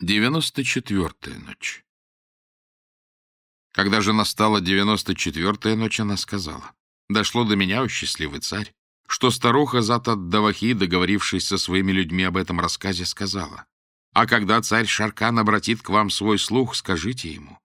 Девяносто четвертая ночь. Когда же настала девяносто четвертая ночь, она сказала, «Дошло до меня, о счастливый царь, что старуха Затат-Давахи, договорившись со своими людьми об этом рассказе, сказала, «А когда царь Шаркан обратит к вам свой слух, скажите ему».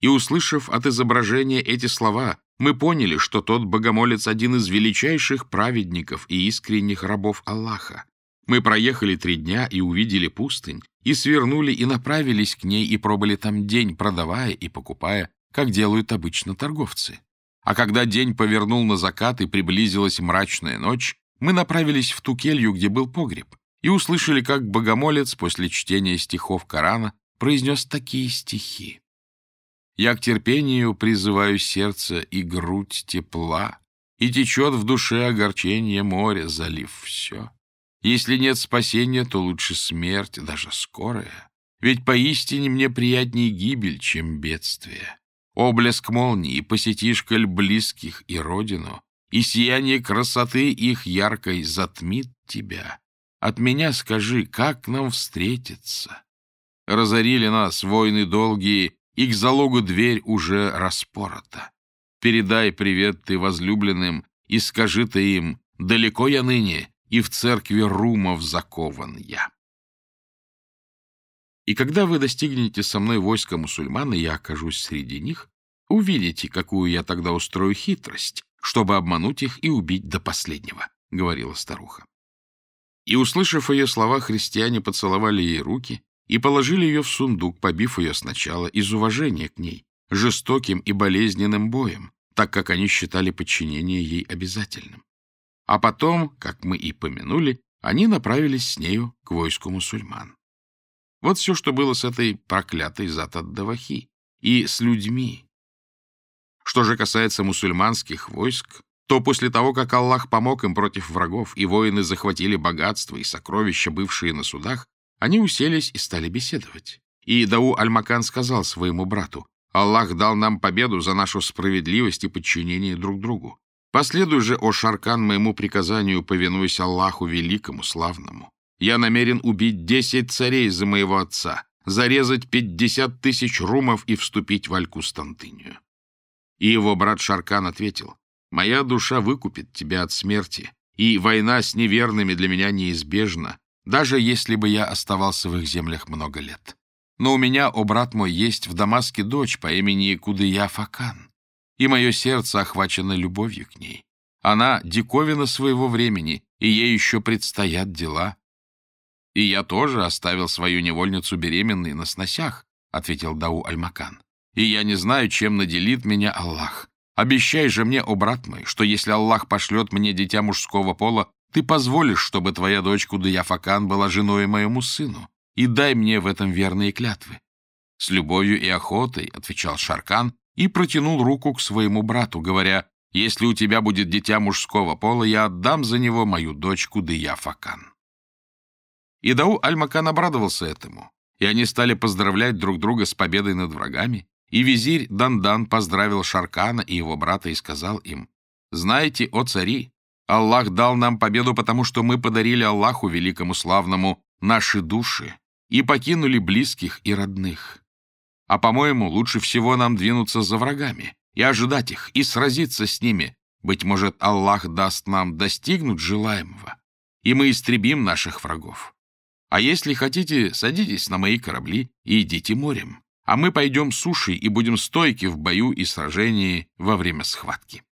И, услышав от изображения эти слова, мы поняли, что тот богомолец один из величайших праведников и искренних рабов Аллаха. Мы проехали три дня и увидели пустынь, и свернули и направились к ней и пробыли там день, продавая и покупая, как делают обычно торговцы. А когда день повернул на закат и приблизилась мрачная ночь, мы направились в ту келью, где был погреб, и услышали, как богомолец после чтения стихов Корана произнес такие стихи. «Я к терпению призываю сердце и грудь тепла, и течет в душе огорчение моря, залив все. Если нет спасения, то лучше смерть, даже скорая. Ведь поистине мне приятнее гибель, чем бедствие. Облеск молнии посетишь коль близких и родину, и сияние красоты их яркой затмит тебя. От меня скажи, как нам встретиться? Разорили нас войны долгие, и к залогу дверь уже распорота. Передай привет ты возлюбленным, и скажи ты им, далеко я ныне, и в церкви румов закован я. И когда вы достигнете со мной войска мусульман, и я окажусь среди них, увидите, какую я тогда устрою хитрость, чтобы обмануть их и убить до последнего, — говорила старуха. И, услышав ее слова, христиане поцеловали ей руки и положили ее в сундук, побив ее сначала из уважения к ней, жестоким и болезненным боем, так как они считали подчинение ей обязательным. А потом, как мы и помянули, они направились с нею к войску мусульман. Вот все, что было с этой проклятой Затаддавахи и с людьми. Что же касается мусульманских войск, то после того, как Аллах помог им против врагов, и воины захватили богатство и сокровища, бывшие на судах, они уселись и стали беседовать. И Дау Аль-Макан сказал своему брату, «Аллах дал нам победу за нашу справедливость и подчинение друг другу. Последуй же, о Шаркан, моему приказанию, повинуясь Аллаху Великому, Славному. Я намерен убить десять царей за моего отца, зарезать пятьдесят тысяч румов и вступить в Аль-Кустантынию. И его брат Шаркан ответил, «Моя душа выкупит тебя от смерти, и война с неверными для меня неизбежна, даже если бы я оставался в их землях много лет. Но у меня, о брат мой, есть в Дамаске дочь по имени Кудыя Факан и мое сердце охвачено любовью к ней. Она — диковина своего времени, и ей еще предстоят дела. — И я тоже оставил свою невольницу беременной на сносях, — ответил Дау Альмакан. — И я не знаю, чем наделит меня Аллах. Обещай же мне, о брат мой, что если Аллах пошлет мне дитя мужского пола, ты позволишь, чтобы твоя дочь Кудаяфакан была женой моему сыну, и дай мне в этом верные клятвы. — С любовью и охотой, — отвечал Шаркан, и протянул руку к своему брату, говоря, «Если у тебя будет дитя мужского пола, я отдам за него мою дочку Дыя Факан». И Дау Аль-Макан обрадовался этому, и они стали поздравлять друг друга с победой над врагами, и визирь Дандан поздравил Шаркана и его брата и сказал им, «Знаете, о цари, Аллах дал нам победу, потому что мы подарили Аллаху великому славному наши души и покинули близких и родных. А, по-моему, лучше всего нам двинуться за врагами и ожидать их, и сразиться с ними. Быть может, Аллах даст нам достигнуть желаемого, и мы истребим наших врагов. А если хотите, садитесь на мои корабли и идите морем, а мы пойдем сушей и будем стойки в бою и сражении во время схватки.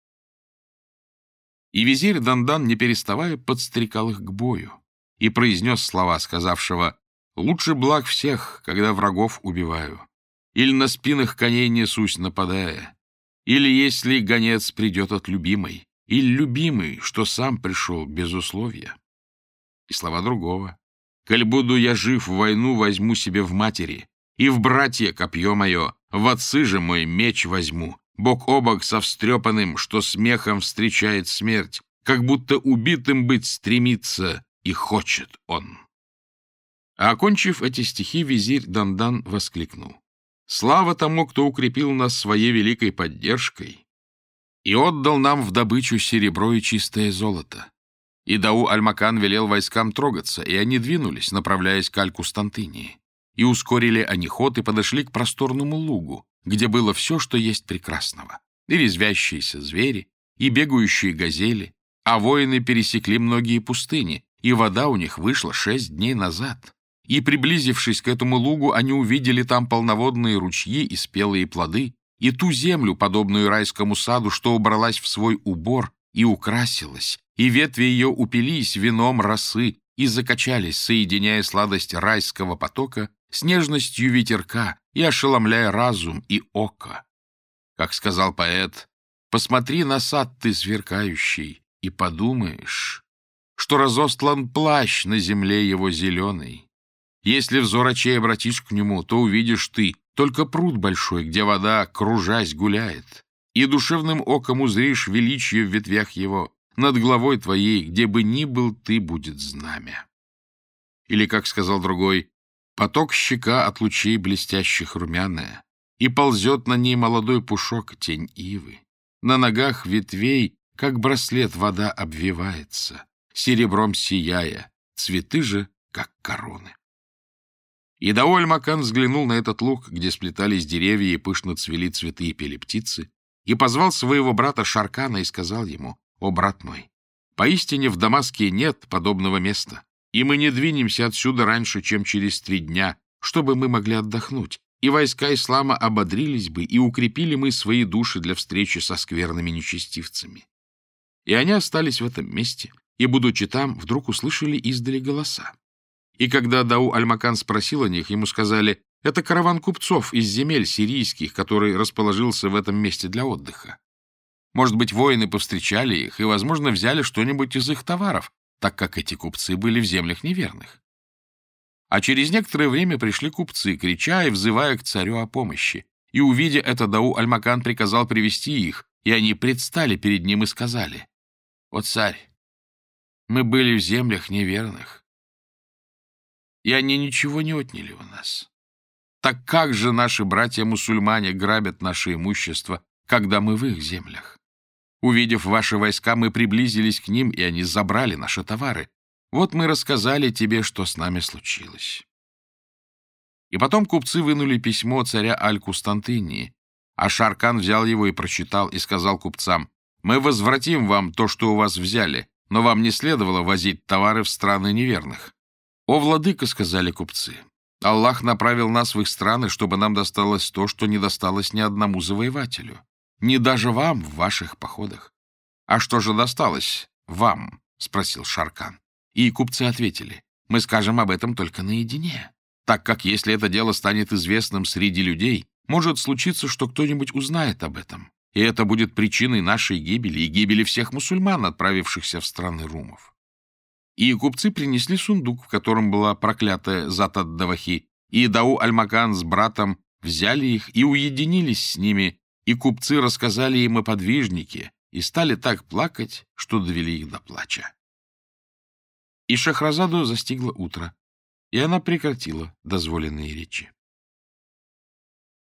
И визирь Дандан, не переставая, подстрекал их к бою и произнес слова, сказавшего «Лучше благ всех, когда врагов убиваю, или на спинах коней несусь, нападая, или если гонец придет от любимой, или любимый, что сам пришел без условия. И слова другого. «Коль буду я жив, войну возьму себе в матери, и в братья копье мое, в отцы же мой меч возьму, бок о бок со встрепанным, что смехом встречает смерть, как будто убитым быть стремится и хочет он». А окончив эти стихи, визирь Дандан воскликнул. Слава тому, кто укрепил нас своей великой поддержкой и отдал нам в добычу серебро и чистое золото. И Дау Альмакан велел войскам трогаться, и они двинулись, направляясь к Аль-Кустантынии. и ускорили они ход и подошли к просторному лугу, где было все, что есть прекрасного. И резвящиеся звери, и бегающие газели, а воины пересекли многие пустыни, и вода у них вышла шесть дней назад. И, приблизившись к этому лугу, они увидели там полноводные ручьи и спелые плоды, и ту землю, подобную райскому саду, что убралась в свой убор и украсилась, и ветви ее упились вином росы и закачались, соединяя сладость райского потока с нежностью ветерка и ошеломляя разум и око. Как сказал поэт, «Посмотри на сад ты сверкающий, и подумаешь, что разостлан плащ на земле его зеленый. Если взор очей обратишь к нему, то увидишь ты только пруд большой, где вода, кружась, гуляет, и душевным оком узришь величие в ветвях его, над головой твоей, где бы ни был ты, будет знамя. Или, как сказал другой, поток щека от лучей блестящих румяная, и ползет на ней молодой пушок, тень ивы. На ногах ветвей, как браслет, вода обвивается, серебром сияя, цветы же, как короны. И Даоль Макан взглянул на этот луг, где сплетались деревья и пышно цвели цветы и пели птицы, и позвал своего брата Шаркана и сказал ему, «О, брат мой, поистине в Дамаске нет подобного места, и мы не двинемся отсюда раньше, чем через три дня, чтобы мы могли отдохнуть, и войска ислама ободрились бы, и укрепили мы свои души для встречи со скверными нечестивцами. И они остались в этом месте, и, будучи там, вдруг услышали издали голоса. И когда Дау Альмакан спросил о них, ему сказали, это караван купцов из земель сирийских, который расположился в этом месте для отдыха. Может быть, воины повстречали их и, возможно, взяли что-нибудь из их товаров, так как эти купцы были в землях неверных. А через некоторое время пришли купцы, крича и взывая к царю о помощи. И, увидя это, Дау Альмакан приказал привести их, и они предстали перед ним и сказали, «О, царь, мы были в землях неверных, и они ничего не отняли у нас. Так как же наши братья-мусульмане грабят наше имущество, когда мы в их землях? Увидев ваши войска, мы приблизились к ним, и они забрали наши товары. Вот мы рассказали тебе, что с нами случилось. И потом купцы вынули письмо царя Аль-Кустантынии, а Шаркан взял его и прочитал, и сказал купцам, «Мы возвратим вам то, что у вас взяли, но вам не следовало возить товары в страны неверных». «О, владыка», — сказали купцы, — «Аллах направил нас в их страны, чтобы нам досталось то, что не досталось ни одному завоевателю, ни даже вам в ваших походах». «А что же досталось вам?» — спросил Шаркан. И купцы ответили, «Мы скажем об этом только наедине, так как если это дело станет известным среди людей, может случиться, что кто-нибудь узнает об этом, и это будет причиной нашей гибели и гибели всех мусульман, отправившихся в страны румов». И купцы принесли сундук, в котором была проклятая Затад-Давахи, и Дау Альмакан с братом взяли их и уединились с ними, и купцы рассказали им о подвижнике, и стали так плакать, что довели их до плача. И Шахразаду застигло утро, и она прекратила дозволенные речи.